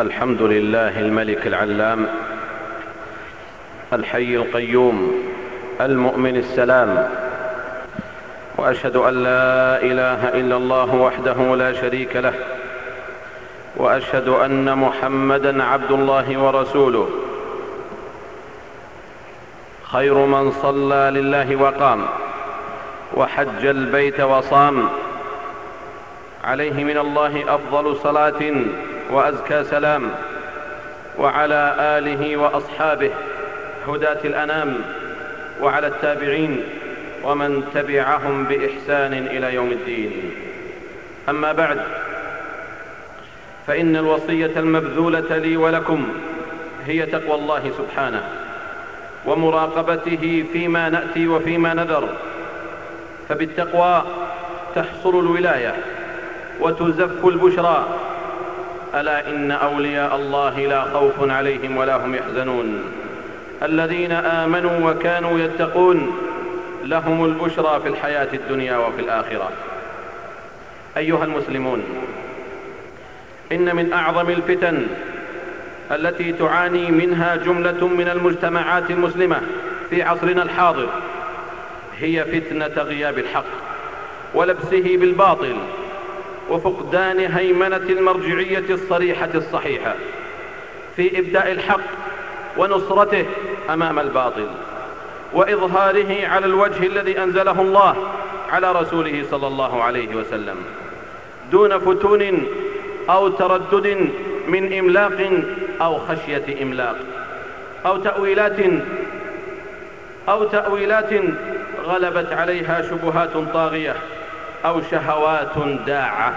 الحمد لله الملك العلام الحي القيوم المؤمن السلام وأشهد أن لا إله إلا الله وحده لا شريك له وأشهد أن محمدا عبد الله ورسوله. خير من صلى لله وقام وحج البيت وصام عليه من الله أفضل صلاة وأزكى سلام وعلى آله وأصحابه هداة الأنام وعلى التابعين ومن تبعهم بإحسان إلى يوم الدين. أما بعد فإن الوصية المبذولة لي ولكم هي تقوى الله سبحانه ومراقبته فيما نأتي وفيما نذر. فبالتقوى تحصل الولاية وتزف البشرى ألا إن أولياء الله لا خوف عليهم ولا هم يحزنون. الذين آمنوا وكانوا يتقون لهم البشرى في الحياة الدنيا وفي الآخرة. أيها المسلمون إن من أعظم الفتن التي تعاني منها جملة من المجتمعات المسلمة في عصرنا الحاضر هي فتنة غياب الحق ولبسه بالباطل. وفقدان هيمنة المرجعية الصريحة الصحيحة في إبداء الحق ونصرته أمام الباطل وإظهاره على الوجه الذي أنزله الله على رسوله صلى الله عليه وسلم دون فتون أو تردد من إملاق أو خشية إملاق أو تأويلات أو تأويلات غلبت عليها شبهات طاغية أو شهوات داعة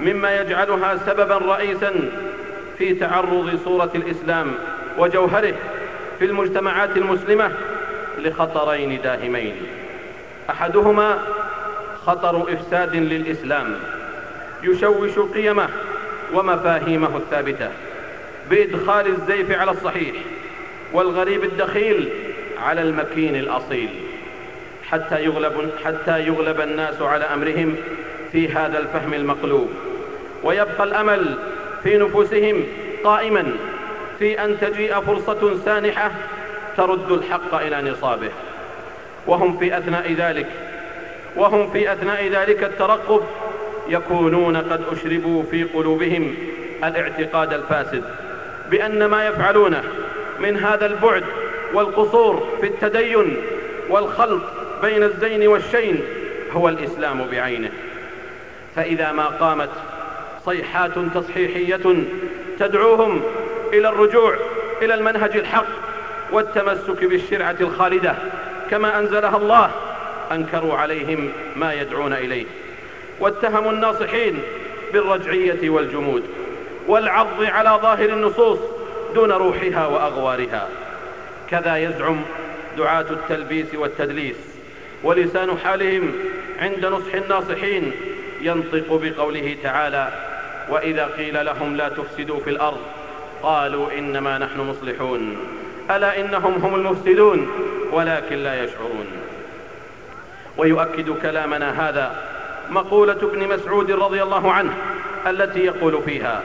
مما يجعلها سببا رئيسا في تعرض صورة الإسلام وجوهره في المجتمعات المسلمة لخطرين داهمين. أحدهما خطر إفساد للإسلام يشوش قيمه ومفاهيمه الثابتة بإدخال الزيف على الصحيح والغريب الدخيل على المكين الأصيل. حتى يغلب, حتى يغلب الناس على أمرهم في هذا الفهم المقلوب. ويبقى الأمل في نفوسهم قائما في أن تجيء فرصة سانحة ترد الحق إلى نصابه. وهم في أثناء ذلك وهم في أثناء ذلك الترقب يكونون قد أشربوا في قلوبهم الاعتقاد الفاسد بأن ما يفعلونه من هذا البعد والقصور في التدين والخلط بين الزين والشين هو الإسلام بعينه. فإذا ما قامت صيحات تصحيحية تدعوهم إلى الرجوع إلى المنهج الحق والتمسك بالشرعة الخالدة كما أنزلها الله أنكروا عليهم ما يدعون إليه. واتهموا الناصحين بالرجعية والجمود والعض على ظاهر النصوص دون روحها وأغوارها. كذا يزعم دعاة التلبيس والتدليس. ولسان حالهم عند نصح الناصحين ينطق بقوله تعالى وإذا قيل لهم لا تفسدوا في الأرض قالوا إنما نحن مصلحون. ألا إنهم هم المفسدون؟ ولكن لا يشعرون. ويؤكد كلامنا هذا مقولة ابن مسعود رضي الله عنه التي يقول فيها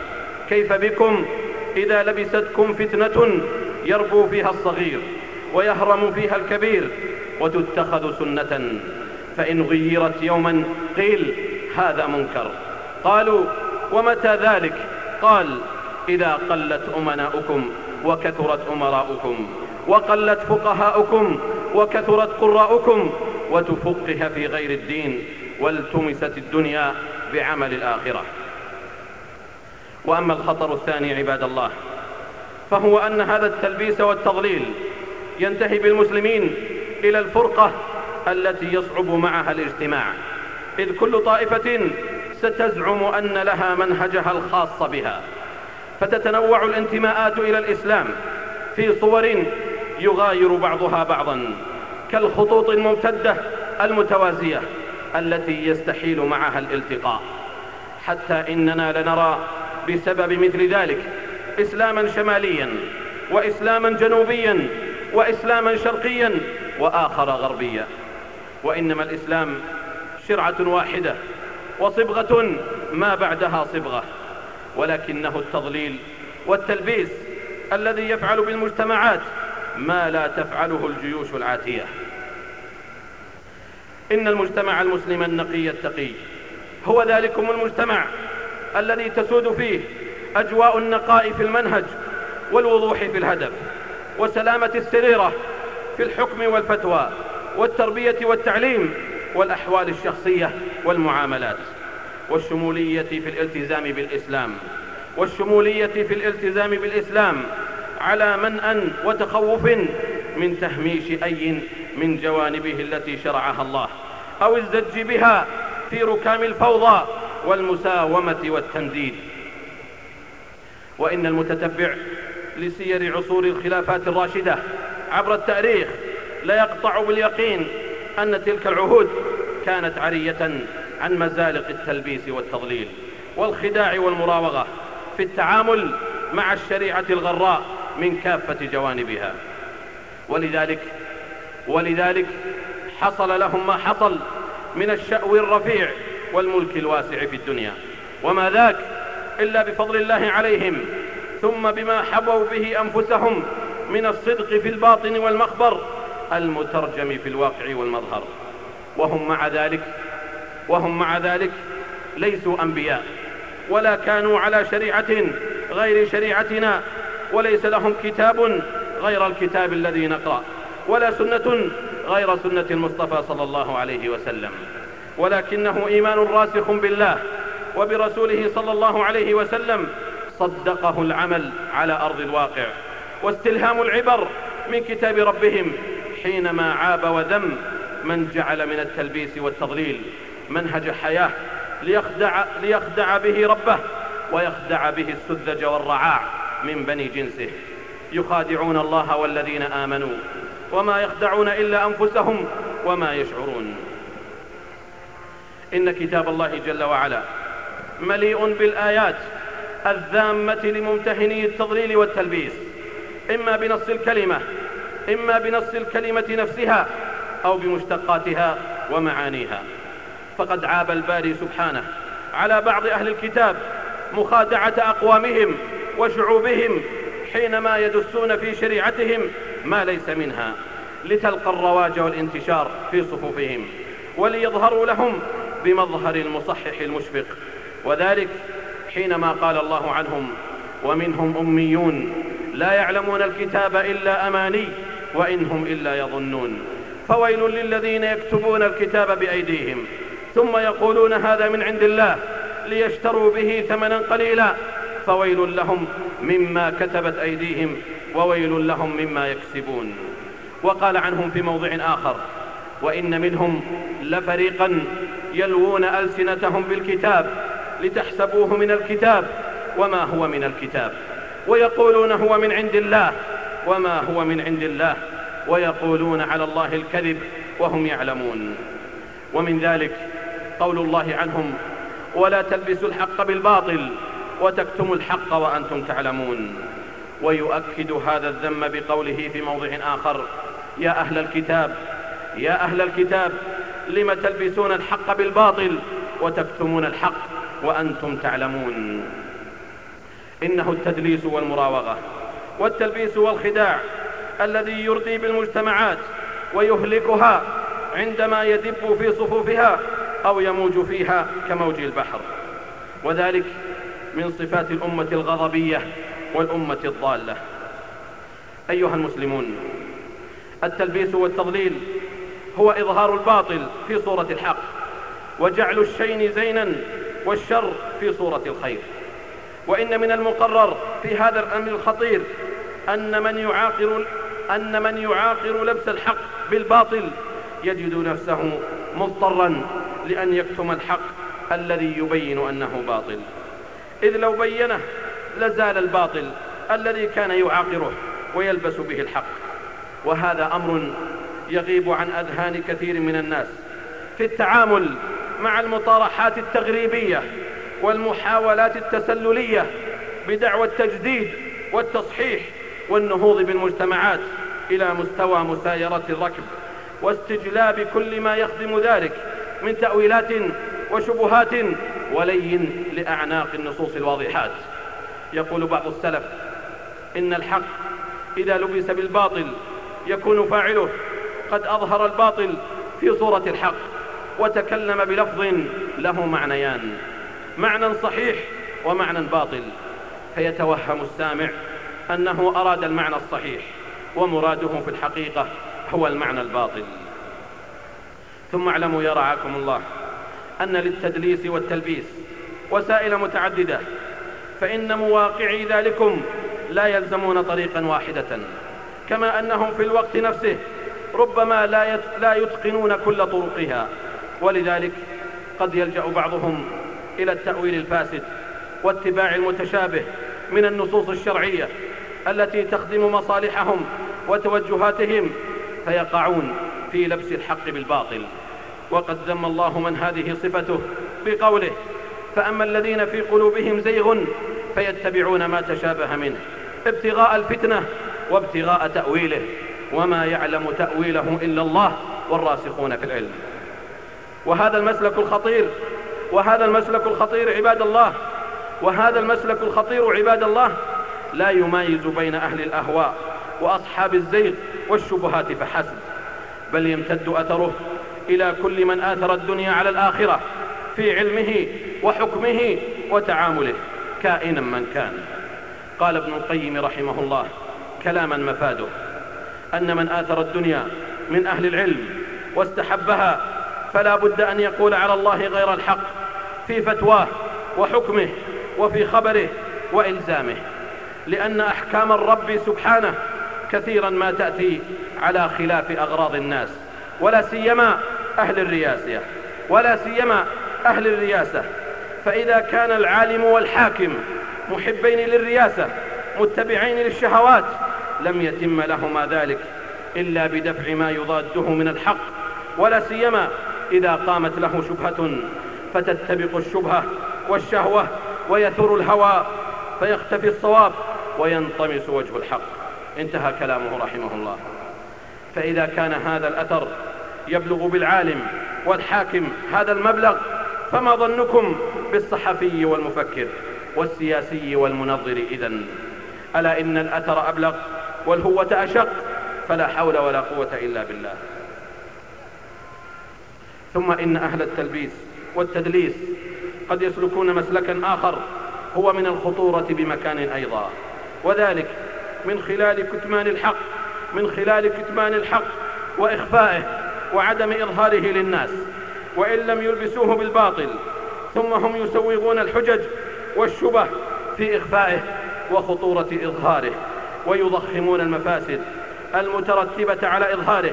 كيف بكم إذا لبستكم فتنة يربو فيها الصغير ويهرم فيها الكبير؟ وتتخذ سنة فإن غيرت يوما قيل هذا منكر. قالوا ومتى ذلك؟ قال إذا قلت أمناؤكم وكثرت أمراؤكم وقلت فقهاؤكم وكثرت قراؤكم وتفقه في غير الدين والتمست الدنيا بعمل الآخرة. وأما الخطر الثاني عباد الله فهو أن هذا التلبيس والتضليل ينتهي بالمسلمين إلى الفرقة التي يصعب معها الاجتماع. إذ كل طائفة ستزعم أن لها منهجها الخاص بها. فتتنوع الانتماءات إلى الإسلام. في صور يغاير بعضها بعضا. كالخطوط الممتدة المتوازية التي يستحيل معها الالتقاء. حتى إننا لنرى بسبب مثل ذلك اسلاما شماليا واسلاما جنوبيا واسلاما شرقيا وآخر غربيا وإنما الإسلام شرعة واحدة وصبغة ما بعدها صبغة ولكنه التضليل والتلبيس الذي يفعل بالمجتمعات ما لا تفعله الجيوش العاتية. إن المجتمع المسلم النقي التقي هو ذلكم المجتمع الذي تسود فيه أجواء النقاء في المنهج والوضوح في الهدف وسلامة السريرة في الحكم والفتوى والتربية والتعليم والأحوال الشخصية والمعاملات والشمولية في الالتزام بالإسلام والشمولية في الالتزام بالإسلام على منأ وتخوف من تهميش أي من جوانبه التي شرعها الله أو الزج بها في ركام الفوضى والمساومة والتنديد. وإن المتتبع لسير عصور الخلافات الراشدة عبر التاريخ لا يقطع باليقين أن تلك العهود كانت عرية عن مزالق التلبيس والتضليل والخداع والمراوغة في التعامل مع الشريعة الغراء من كافة جوانبها. ولذلك ولذلك حصل لهم ما حصل من الشأو الرفيع والملك الواسع في الدنيا. وما ذاك إلا بفضل الله عليهم ثم بما حبوا به أنفسهم من الصدق في الباطن والمخبر المترجم في الواقع والمظهر. وهم مع ذلك وهم مع ذلك ليسوا أنبياء ولا كانوا على شريعة غير شريعتنا وليس لهم كتاب غير الكتاب الذي نقرأ ولا سنة غير سنة المصطفى صلى الله عليه وسلم. ولكنه إيمان راسخ بالله وبرسوله صلى الله عليه وسلم صدقه العمل على أرض الواقع. واستلهام العبر من كتاب ربهم حينما عاب وذم من جعل من التلبيس والتضليل منهج حياة ليخدع, ليخدع به ربه ويخدع به السذج والرعاع من بني جنسه. يخادعون الله والذين آمنوا وما يخدعون إلا أنفسهم وما يشعرون. إن كتاب الله جل وعلا مليء بالآيات الذامة لممتهني التضليل والتلبيس. إما بنص الكلمة إما بنص الكلمة نفسها أو بمشتقاتها ومعانيها. فقد عاب الباري سبحانه على بعض أهل الكتاب مخادعة أقوامهم وشعوبهم حينما يدسون في شريعتهم ما ليس منها لتلقى الرواج والانتشار في صفوفهم وليظهروا لهم بمظهر المصحح المشفق. وذلك حينما قال الله عنهم ومنهم أميون لا يعلمون الكتاب إلا أماني وإن هم إلا يظنون. فويل للذين يكتبون الكتاب بأيديهم. ثم يقولون هذا من عند الله ليشتروا به ثمنا قليلا. فويل لهم مما كتبت أيديهم وويل لهم مما يكسبون. وقال عنهم في موضع آخر وإن منهم لفريقا يلوون ألسنتهم بالكتاب لتحسبوه من الكتاب وما هو من الكتاب. ويقولون هو من عند الله. وما هو من عند الله؟ ويقولون على الله الكذب وهم يعلمون. ومن ذلك قول الله عنهم ولا تلبسوا الحق بالباطل وتكتموا الحق وأنتم تعلمون. ويؤكد هذا الذم بقوله في موضع آخر يا أهل الكتاب يا أهل الكتاب لم تلبسون الحق بالباطل وتكتمون الحق وأنتم تعلمون. إنه التدليس والمراوغة والتلبيس والخداع الذي يردي بالمجتمعات ويهلكها عندما يدب في صفوفها أو يموج فيها كموج البحر. وذلك من صفات الأمة الغضبية والأمة الضالة. أيها المسلمون التلبيس والتضليل هو إظهار الباطل في صورة الحق وجعل الشين زينا والشر في صورة الخير. وإن من المقرر في هذا الأمر الخطير أن من يعاقر أن من يعاقر لبس الحق بالباطل يجد نفسه مضطرا لأن يكتم الحق الذي يبين أنه باطل. إذ لو بينه لزال الباطل الذي كان يعاقره ويلبس به الحق. وهذا أمر يغيب عن أذهان كثير من الناس في التعامل مع المطارحات التغريبية والمحاولات التسللية بدعوى التجديد والتصحيح والنهوض بالمجتمعات إلى مستوى مسايرة الركب واستجلاب كل ما يخدم ذلك من تأويلات وشبهات ولين لأعناق النصوص الواضحات. يقول بعض السلف إن الحق إذا لبس بالباطل يكون فاعله. قد أظهر الباطل في صورة الحق وتكلم بلفظ له معنيان. معنى صحيح ومعنى باطل. فيتوهم السامع أنه أراد المعنى الصحيح ومراده في الحقيقة هو المعنى الباطل. ثم اعلموا يا رعاكم الله أن للتدليس والتلبيس وسائل متعددة فإن مواقعي ذلكم لا يلزمون طريقا واحدة كما أنهم في الوقت نفسه ربما لا لا يتقنون كل طرقها. ولذلك قد يلجأ بعضهم إلى التأويل الفاسد واتباع المتشابه من النصوص الشرعية التي تخدم مصالحهم وتوجهاتهم فيقعون في لبس الحق بالباطل. وقد ذم الله من هذه صفته بقوله فأما الذين في قلوبهم زيغ فيتبعون ما تشابه منه ابتغاء الفتنة وابتغاء تأويله وما يعلم تأويله إلا الله والراسخون في العلم. وهذا المسلك الخطير وهذا المسلك الخطير عباد الله وهذا المسلك الخطير عباد الله لا يمايز بين أهل الأهواء وأصحاب الزيغ والشبهات فحسب بل يمتد أثره إلى كل من آثر الدنيا على الآخرة في علمه وحكمه وتعامله كائنا من كان. قال ابن القيم رحمه الله كلاما مفاده أن من آثر الدنيا من أهل العلم واستحبها فلا بد أن يقول على الله غير الحق. في فتواه وحكمه وفي خبره وإلزامه لأن أحكام الرب سبحانه كثيرا ما تأتي على خلاف أغراض الناس ولا سيما أهل الرياسة ولا سيما أهل الرياسة. فإذا كان العالم والحاكم محبين للرياسة متبعين للشهوات لم يتم لهما ذلك إلا بدفع ما يضاده من الحق ولا سيما إذا قامت له شبهة فتتبق الشبهة والشهوة ويثور الهوى فيختفي الصواب وينطمس وجه الحق. انتهى كلامه رحمه الله. فإذا كان هذا الأثر يبلغ بالعالم والحاكم هذا المبلغ فما ظنكم بالصحفي والمفكر والسياسي والمنظر إذن ألا إن الأثر أبلغ والهوة أشق؟ فلا حول ولا قوة إلا بالله. ثم إن أهل التلبيس والتدليس قد يسلكون مسلكا آخر هو من الخطورة بمكان أيضا. وذلك من خلال كتمان الحق من خلال كتمان الحق وإخفائه وعدم إظهاره للناس. وإن لم يلبسوه بالباطل ثم هم يسوغون الحجج والشبه في إخفائه وخطورة إظهاره ويضخمون المفاسد المترتبة على إظهاره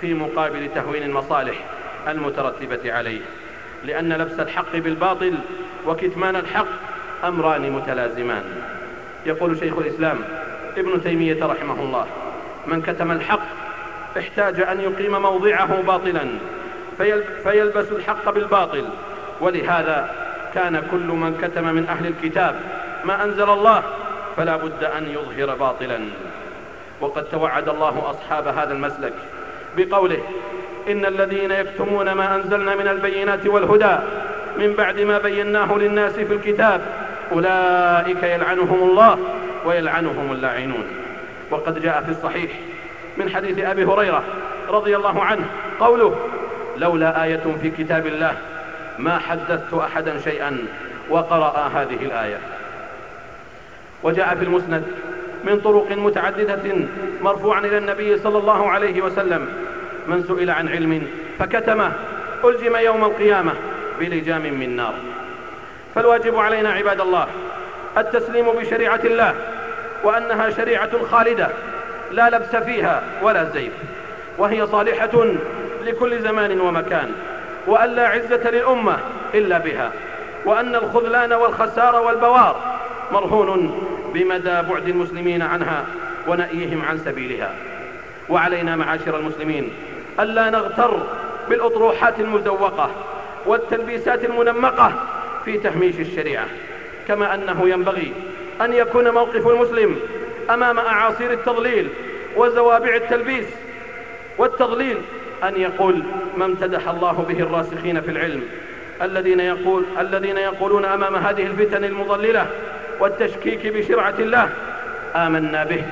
في مقابل تهوين المصالح المترتبة عليه. لأن لبس الحق بالباطل وكتمان الحق أمران متلازمان. يقول شيخ الإسلام ابن تيمية رحمه الله من كتم الحق احتاج أن يقيم موضعه باطلا فيلبس الحق بالباطل. ولهذا كان كل من كتم من أهل الكتاب ما أنزل الله فلا بد أن يظهر باطلا. وقد توعد الله أصحاب هذا المسلك بقوله إن الذين يكتمون ما أنزلنا من البينات والهدى من بعد ما بيناه للناس في الكتاب أولئك يلعنهم الله ويلعنهم اللاعنون. وقد جاء في الصحيح من حديث أبي هريرة رضي الله عنه قوله لولا آية في كتاب الله ما حدثت أحدا شيئا وقرأ هذه الآية. وجاء في المسند من طرق متعددة مرفوعا إلى النبي صلى الله عليه وسلم من سئل عن علم فكتمه ألجم يوم القيامة بلجام من نار. فالواجب علينا عباد الله التسليم بشريعة الله وأنها شريعة خالدة لا لبس فيها ولا زيف وهي صالحة لكل زمان ومكان وأن لا عزة للأمة إلا بها وأن الخذلان والخسار والبوار مرهون بمدى بعد المسلمين عنها ونأيهم عن سبيلها. وعلينا معاشر المسلمين ألا نغتر بالأطروحات المزوقة والتلبيسات المنمقة في تهميش الشريعة كما أنه ينبغي أن يكون موقف المسلم أمام أعاصير التضليل وزوابع التلبيس والتضليل أن يقول ما امتدح الله به الراسخين في العلم الذين يقول الذين يقولون أمام هذه الفتن المضللة والتشكيك بشرعة الله آمنا به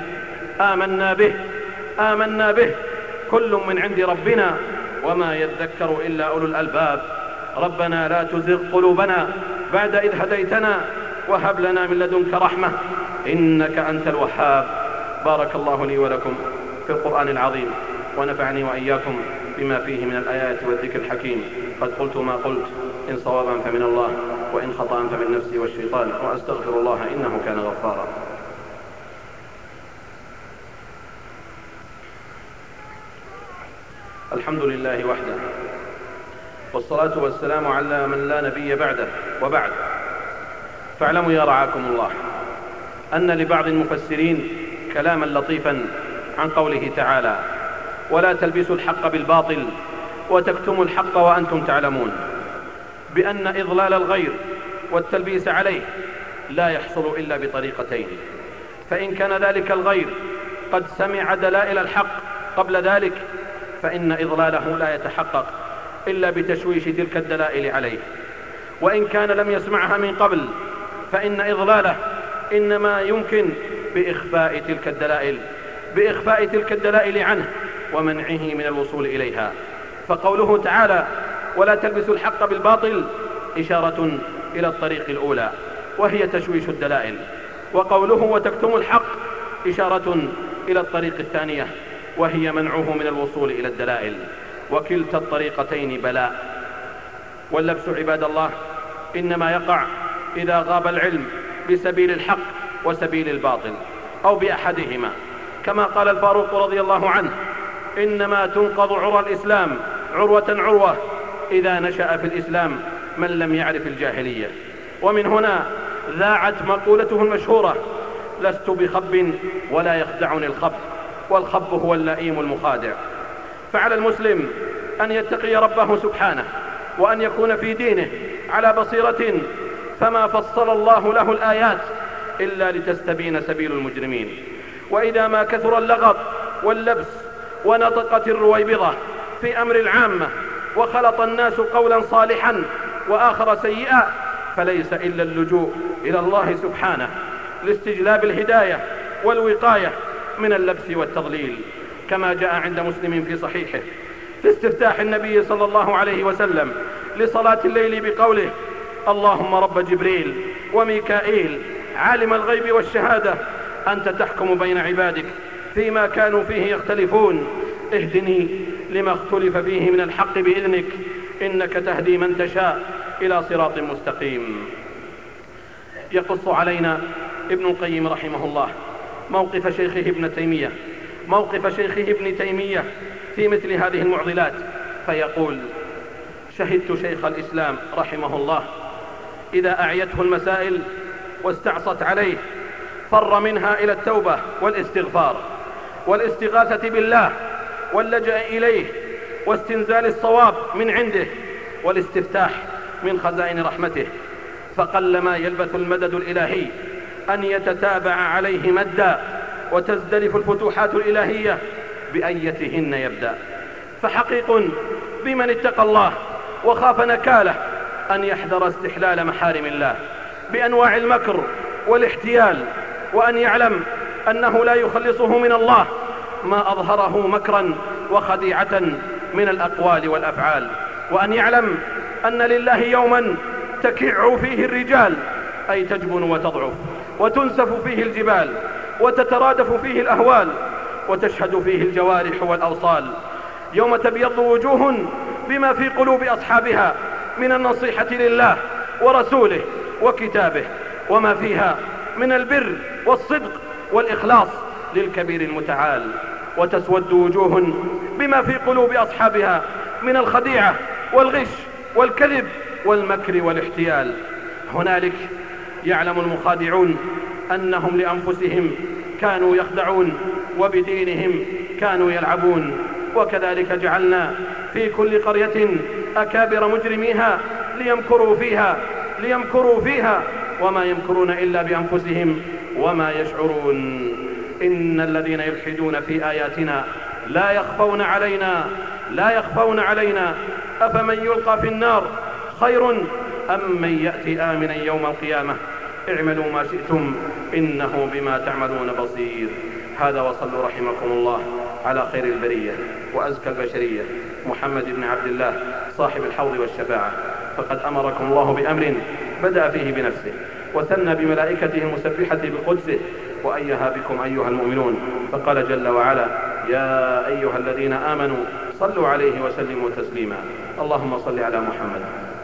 آمنا به آمنا به. كل من عند ربنا وما يذكر إلا أولو الألباب. ربنا لا تزغ قلوبنا بعد إذ هديتنا وهب لنا من لدنك رحمة. إنك أنت الوهاب. بارك الله لي ولكم في القرآن العظيم ونفعني وإياكم بما فيه من الآيات والذكر الحكيم. قد قلت ما قلت. إن صوابا فمن الله وإن خطأ فمن نفسي والشيطان. وأستغفر الله إنه كان غفارا. الحمد لله وحده. والصلاة والسلام على من لا نبي بعده وبعد. فاعلموا يا رعاكم الله أن لبعض المفسرين كلاما لطيفا عن قوله تعالى ولا تلبسوا الحق بالباطل وتكتموا الحق وأنتم تعلمون بأن إضلال الغير والتلبيس عليه لا يحصل إلا بطريقتين. فإن كان ذلك الغير قد سمع دلائل الحق قبل ذلك فإن إضلاله لا يتحقق إلا بتشويش تلك الدلائل عليه. وإن كان لم يسمعها من قبل فإن إضلاله إنما يمكن بإخفاء تلك الدلائل بإخفاء تلك الدلائل عنه ومنعه من الوصول إليها. فقوله تعالى ولا تلبسوا الحق بالباطل إشارة إلى الطريق الأولى وهي تشويش الدلائل. وقوله وتكتم الحق إشارة إلى الطريق الثانية وهي منعه من الوصول إلى الدلائل. وكلتا الطريقتين بلاء. واللبس عباد الله إنما يقع إذا غاب العلم بسبيل الحق وسبيل الباطل أو بأحدهما. كما قال الفاروق رضي الله عنه إنما تنقض عرى الإسلام عروة عروة إذا نشأ في الإسلام من لم يعرف الجاهلية. ومن هنا ذاعت مقولته المشهورة لست بخب ولا يخدعني الخب والخب هو اللئيم المخادع. فعلى المسلم أن يتقي ربه سبحانه وأن يكون في دينه على بصيرة فما فصل الله له الآيات إلا لتستبين سبيل المجرمين. وإذا ما كثر اللغط واللبس ونطقت الرويبضة في أمر العامة وخلط الناس قولا صالحا وآخر سيئا فليس إلا اللجوء إلى الله سبحانه لاستجلاب الهداية والوقاية من اللبس والتضليل كما جاء عند مسلم في صحيحه. في استفتاح النبي صلى الله عليه وسلم لصلاة الليل بقوله اللهم رب جبريل وميكائيل عالم الغيب والشهادة أنت تحكم بين عبادك فيما كانوا فيه يختلفون. اهدني لما اختلف فيه من الحق بإذنك إنك تهدي من تشاء إلى صراط مستقيم. يقص علينا ابن القيم رحمه الله. موقف شيخه ابن تيمية. موقف شيخه ابن تيمية في مثل هذه المعضلات. فيقول شهدت شيخ الإسلام رحمه الله. إذا أعيته المسائل واستعصت عليه فر منها إلى التوبة والاستغفار والاستغاثة بالله واللجأ إليه واستنزال الصواب من عنده والاستفتاح من خزائن رحمته. فقلما يلبث المدد الإلهي أن يتتابع عليه مدا وتزدلف الفتوحات الإلهية بأيتهن يبدأ. فحقيق بمن اتقى الله وخاف نكاله أن يحذر استحلال محارم الله بأنواع المكر والاحتيال وأن يعلم أنه لا يخلصه من الله ما أظهره مكرا وخديعة من الأقوال والأفعال وأن يعلم أن لله يوما تكع فيه الرجال أي تجبن وتضعف. وتنسف فيه الجبال وتترادف فيه الأهوال وتشهد فيه الجوارح والأوصال. يوم تبيض وجوه بما في قلوب أصحابها من النصيحة لله ورسوله وكتابه وما فيها من البر والصدق والإخلاص للكبير المتعال. وتسود وجوه بما في قلوب أصحابها من الخديعة والغش والكذب والمكر والاحتيال. هنالك يعلم المخادعون أنهم لأنفسهم كانوا يخدعون وبدينهم كانوا يلعبون. وكذلك جعلنا في كل قرية أكابر مجرميها ليمكروا فيها ليمكروا فيها وما يمكرون إلا بأنفسهم وما يشعرون. إن الذين يلحدون في آياتنا لا يخفون علينا لا يخفون علينا. أفمن يلقى في النار خير أم من يأتي آمنا يوم القيامة؟ اعملوا ما شئتم إنه بما تعملون بصير. هذا وصلوا رحمكم الله على خير البرية وأزكى البشرية. محمد بن عبد الله صاحب الحوض والشفاعة. فقد أمركم الله بأمر بدأ فيه بنفسه وثنى بملائكته المسبحة بقدسه. وأيها بكم أيها المؤمنون فقال جل وعلا يا أيها الذين آمنوا صلوا عليه وسلموا تسليما. اللهم صل على محمد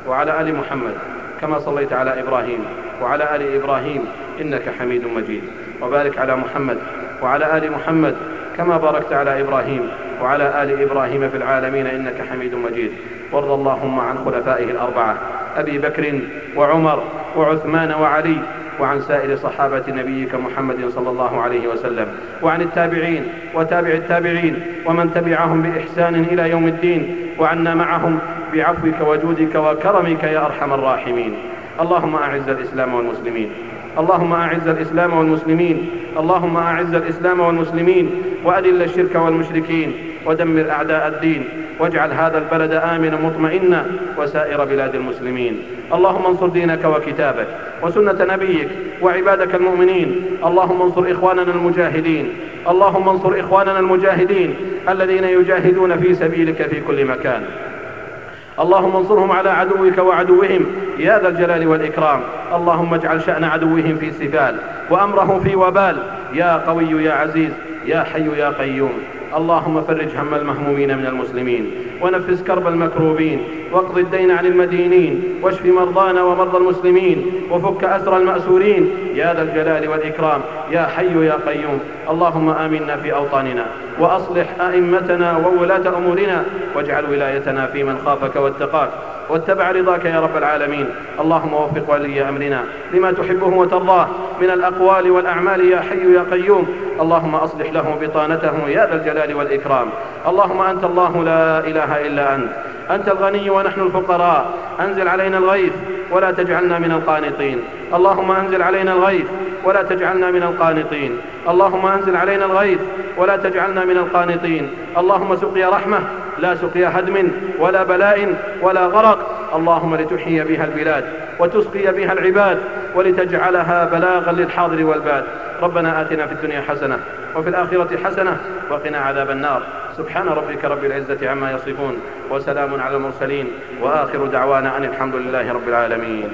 وعلى آل محمد كما صليت على إبراهيم. وعلى آل إبراهيم إنك حميد مجيد. وبارك على محمد وعلى آل محمد كما باركت على إبراهيم وعلى آل إبراهيم في العالمين إنك حميد مجيد. وارض اللهم عن خلفائه الأربعة أبي بكر وعمر وعثمان وعلي وعن سائر صحابة نبيك محمد صلى الله عليه وسلم وعن التابعين وتابع التابعين ومن تبعهم بإحسان إلى يوم الدين وعنا معهم بعفوك وجودك وكرمك يا أرحم الراحمين. اللهم أعز الإسلام والمسلمين. اللهم أعز الإسلام والمسلمين. اللهم أعز الإسلام والمسلمين. وأذل الشرك والمشركين. ودمر أعداء الدين. واجعل هذا البلد آمنا مطمئنا. وسائر بلاد المسلمين. اللهم انصر دينك وكتابك. وسنة نبيك. وعبادك المؤمنين. اللهم انصر إخواننا المجاهدين. اللهم انصر إخواننا المجاهدين. الذين يجاهدون في سبيلك في كل مكان. اللهم انصرهم على عدوك وعدوهم. يا ذا الجلال والإكرام. اللهم اجعل شأن عدوهم في سفال وأمره في وبال. يا قوي يا عزيز. يا حي يا قيوم. اللهم فرج هم المهمومين من المسلمين. ونفس كرب المكروبين واقض الدين عن المدينين واشف مرضانا ومرضى المسلمين وفك أسر المأسورين. يا ذا الجلال والإكرام يا حي يا قيوم اللهم آمنا في أوطاننا وأصلح أئمتنا وولاة أمورنا واجعل ولايتنا في من خافك واتقاك. واتبع رضاك يا رب العالمين. اللهم وفق ولي أمرنا لما تحبه وترضاه. من الأقوال والأعمال يا حي يا قيوم. اللهم أصلح له بطانته يا ذا الجلال والإكرام. اللهم أنت الله لا إله إلا أنت. أنت الغني ونحن الفقراء. أنزل علينا الغيث ولا تجعلنا من القانطين. اللهم أنزل علينا الغيث ولا تجعلنا من القانطين. اللهم أنزل علينا الغيث ولا تجعلنا من القانطين. اللهم سقيا رحمة لا سقيا هدم ولا بلاء ولا غرق. اللهم لتحيي بها البلاد وتسقي بها العباد ولتجعلها بلاغا للحاضر والباد. ربنا آتنا في الدنيا حسنة وفي الآخرة حسنة وقنا عذاب النار. سبحان ربك رب العزة عما يصفون وسلام على المرسلين وآخر دعوانا أن الحمد لله رب العالمين.